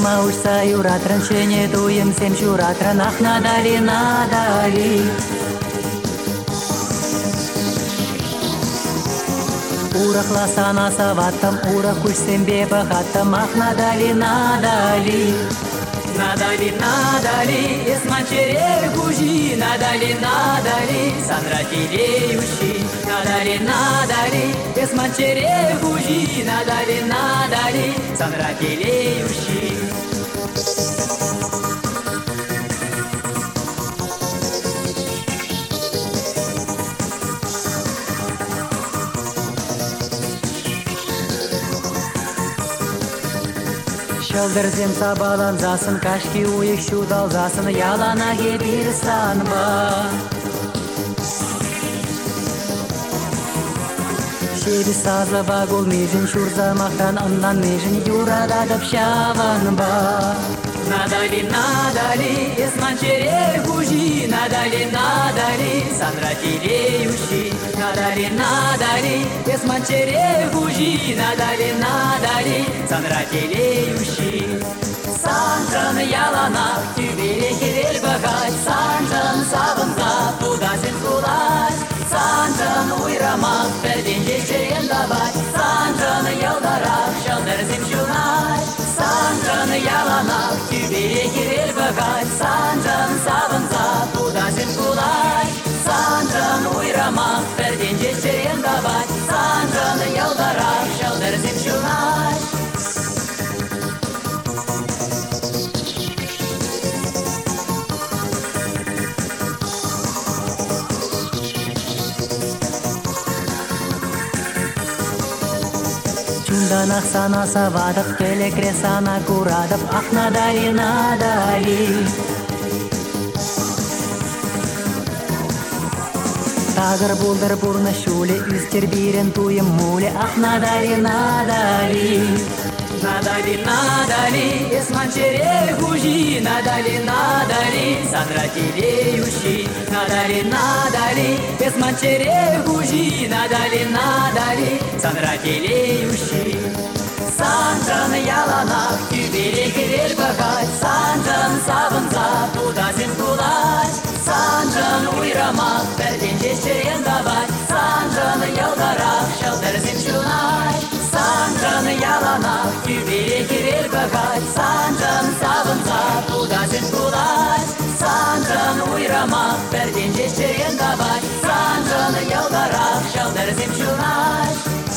Чунама уйса юратран чене дуем сем чуратран ах надали надали. Урахласана саваттам урах кушсем бебахаттам ах надали надали. Надали, надали, эсманчерер гужи, надали, надали, санратилеющий, надали, надали, эсманчерер гужи, надали, надали, санратилеющий. білдірсем сабаланзасын кашки уйық шу далзасын яланаге ба Шебі сазлы багул межін шурзамақтан ыннан межін юрададып шаван ба Надали, надали, эсманчере гужи, надали, надали, санратилеющий, надали, надали, эсманчере гужи, надали, надали, санратилеющий. Санжан яланақ, тюбеле керел бағай, санжан сабынға, тудасен кулай, санжан уйрамақ, бірден жешерен дабай, санжан ялдарақ, шалдырзем шунай, yalana. Gibi girir bakar sancağın sancağın Казахстана Савадов, Телекресана Курадов, надали, Дали. тағыр бұлдыр бұрны шуле, Истер бирен туем муле, Ахнадарина Дали. Надали, надали, эсманчерей хужи, надали, надали, сандратилеющий, надали, надали, эсманчерей хужи, надали, надали, сандратилеющий. Сандран яланах, кибери, санжан туда бұлдасын құлаш санжын ойрамақ бірден шешейін табай санжан ялғарап жалдырсем жылнаш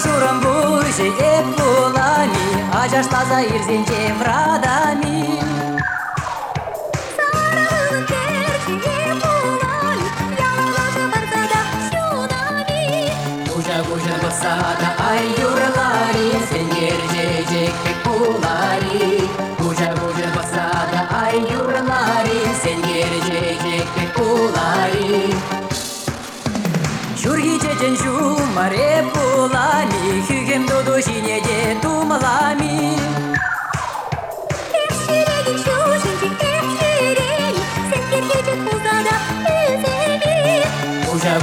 журам бужи эп лулами ажаш таза ерзенде врадами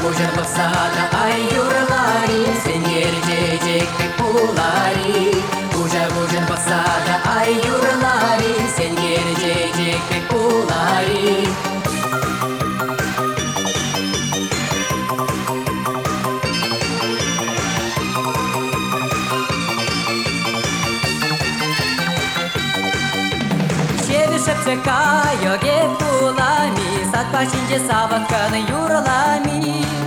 Koca basada ay yorulari Sen yercecek pek bulari Koca koca basada ay yorulari Sen yercecek pek bulari Шепчака, йоге пулами, сад пашинче саватканы юрлами.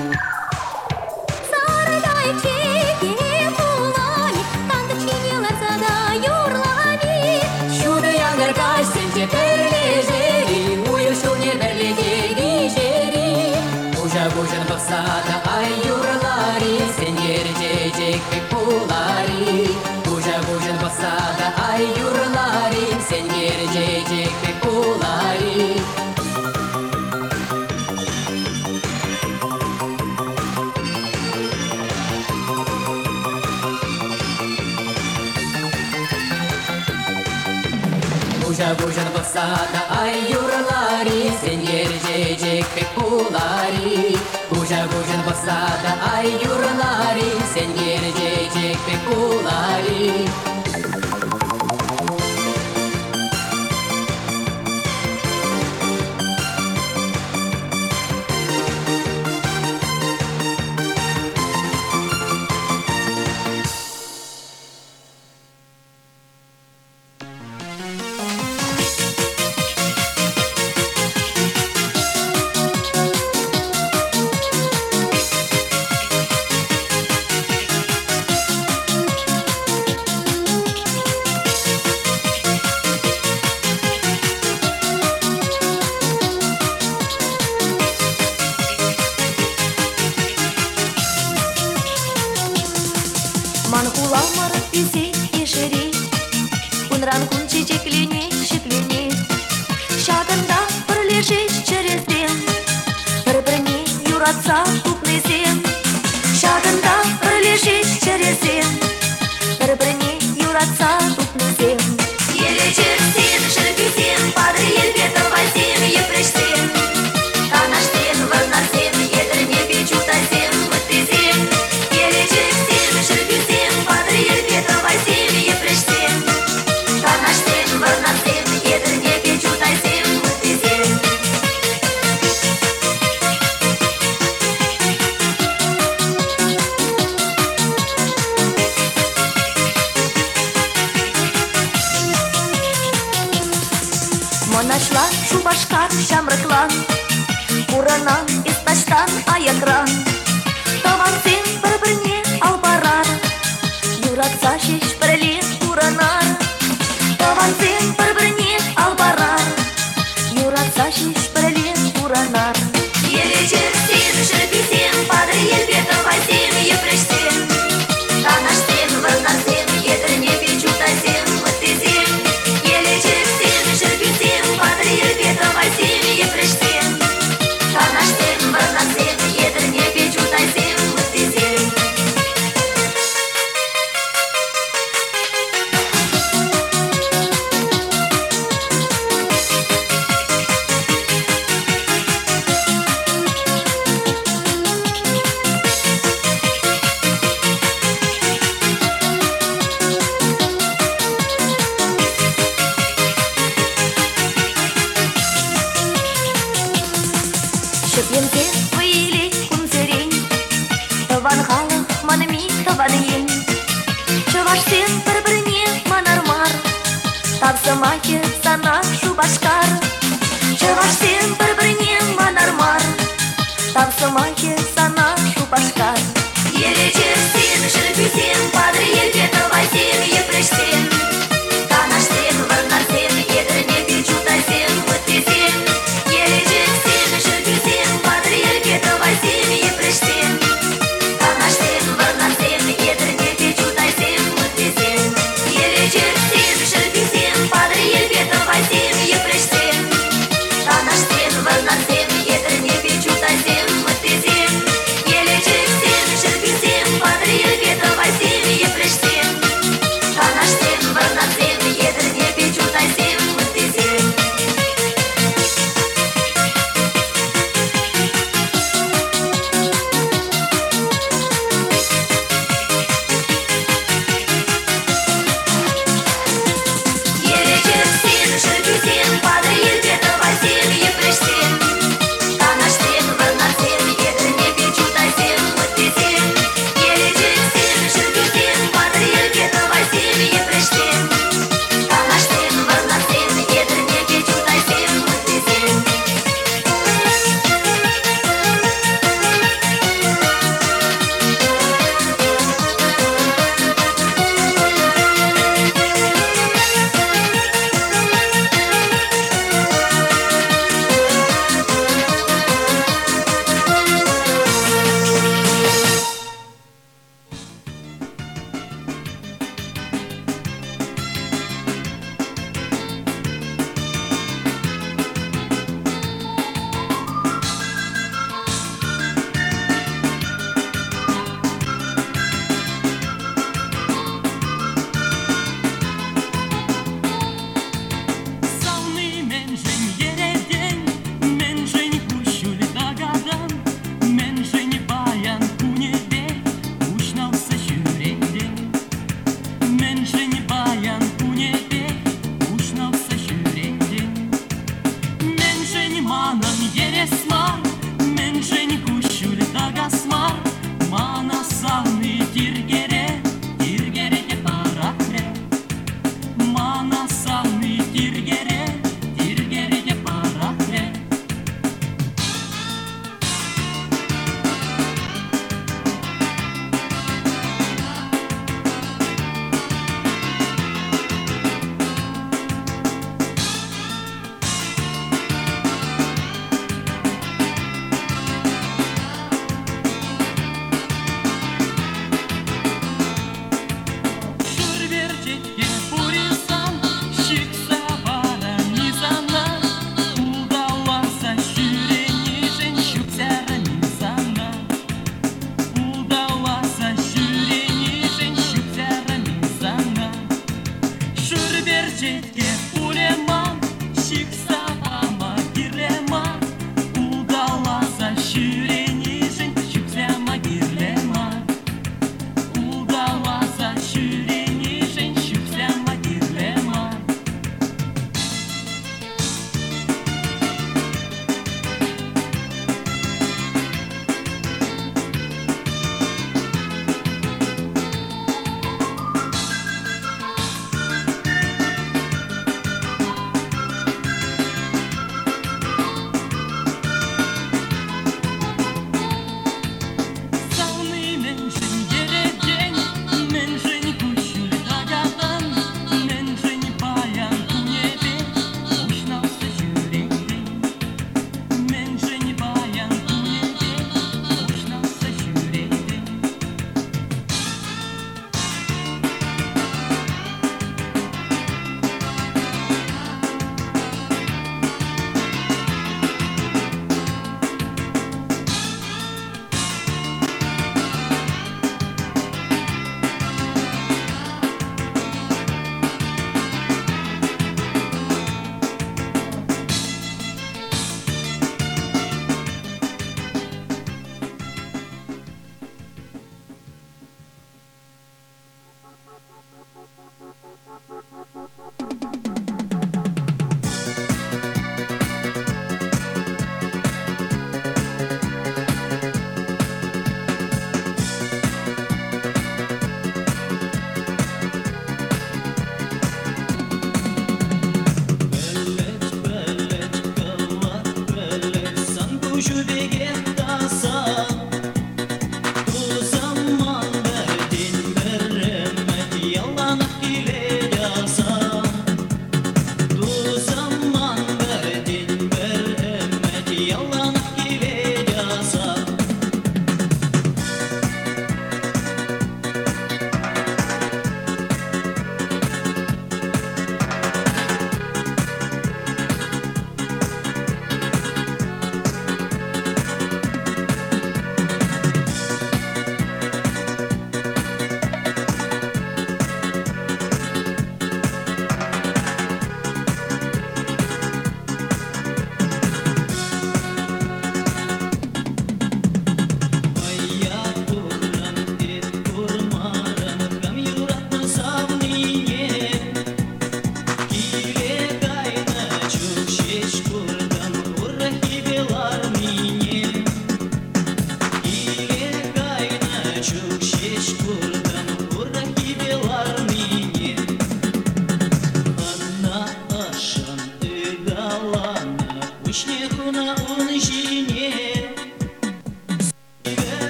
ay yurlari sen gelecek pek ulari Buca buca basada ay yurlari sen gelecek pek ulari outside. шыпенке өйле күмсерең Тыван халық маны ми тыван ең Чываш сен бір біріне манармар Тапсымаке сана башкар. Чываш сен бір біріне манармар Тапсымаке сана шубашкар Елечер сен шырпесен падыр елге